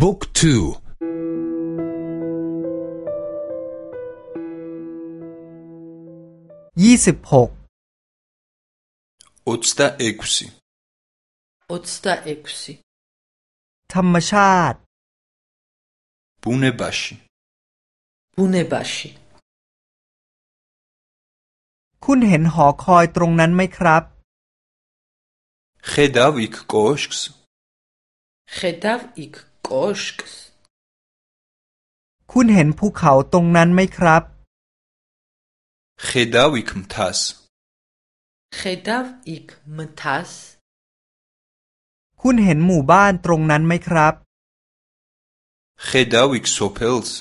บุ๊กทูยี่สิบหกอุตตาเอกุสิอุตตาเอกุสิธรรมชาติปูเนบาชิปูเนบาชิคุณเห็นหอคอยตรงนั้นไหมครับเขดาวิกโกชกส์เขดาวิก კოშკს คุณเห็นภูเขาตรงนั้นไหมครับ เขดาวิกมทัส ხედავ იქ მთას คุณเห็นหมู่บ้านตรงนั้นไหมครับ เขดาวิกโซเพลส์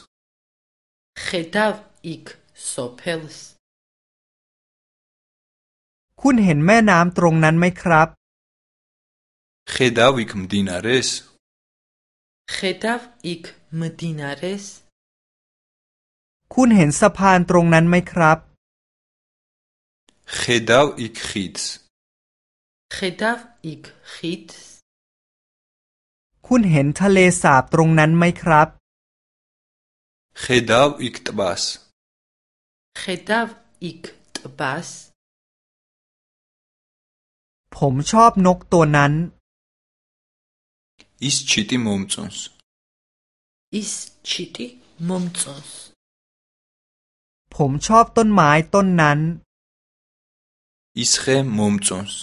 ხედავ იქ სოფელს คุณเห็นแม่น้ำตรงนั้นไหมครับ เขด ხედავ იქ მდინარეს คุณเห็นสะพานตรงนั้นไหมครับ เขดาวิกขีดส์ ხედავ იქ ხიდს คุณเห็นทะเลสาบตรงนั้นไหมครับ เขดาวิกตบาส ხედავ იქ ტბას ผมชอบนกตัวนั้น อิสชิติมุมซอนส์ ის ჩიტი მომწონს ผมชอบต้นไม้ต้นนั้น อิสเขมุมซอนส์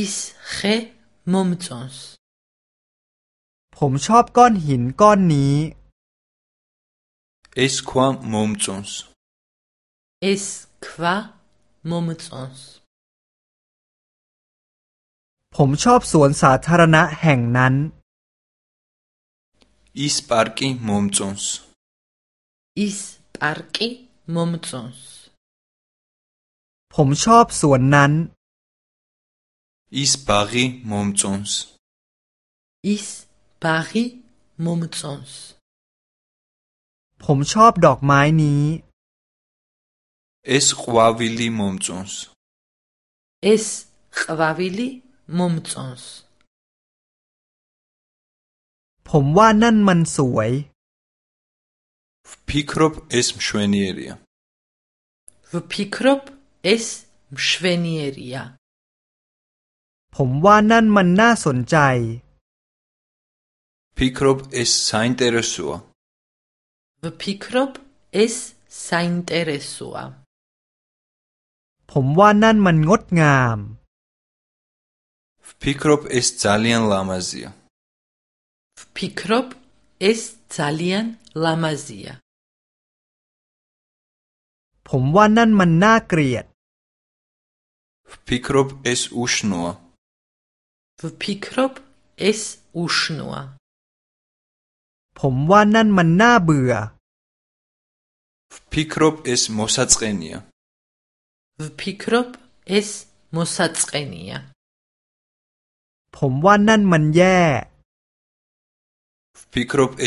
ის ხე მომწონს ผมชอบก้อนหินก้อนนี้ เอสความมุมซอนส์ ეს ქვა მომწონს ผมชอบสวนสาธารณะแห่งนั้น อิสปาร์กิมุมซอนส์ ის პარკი მომწონს ผมชอบสวนนั้น อิสบากีมุมซอนส์ ის ბაღი მომწონს ผมชอบดอกไม้นี้ เอสควาวิลีมุมซอนส์ ეს ყვავილი მომწონს ผมว่านั่นมันสวย ฟิกรบเอสมชเวนีเอรีย ვფიქრობ ეს მშვენიერია ผมว่านั่นมันน่าสนใจ ฟิกรบเอสซาอินเตอร์สัว ვფიქრობ ეს საინტერესოა ผมว่านั่นมันงดงาม ฟิกรบเอสซาเลียนลามาเซีย ვფიქრობ ეს ძალიან ლამაზია ผมว่านั่นมันน่าเกลียด ฟิกรบเอสอุชนัว ვფიქრობ ეს უშნოა ผมว่านั่นมันน่าเบื่อ ฟิกรบเอสมอสัตเกเนีย ვფიქრობ ეს მოსაწყენია ผมว่านั่นมันแย่ฟิกรบเอ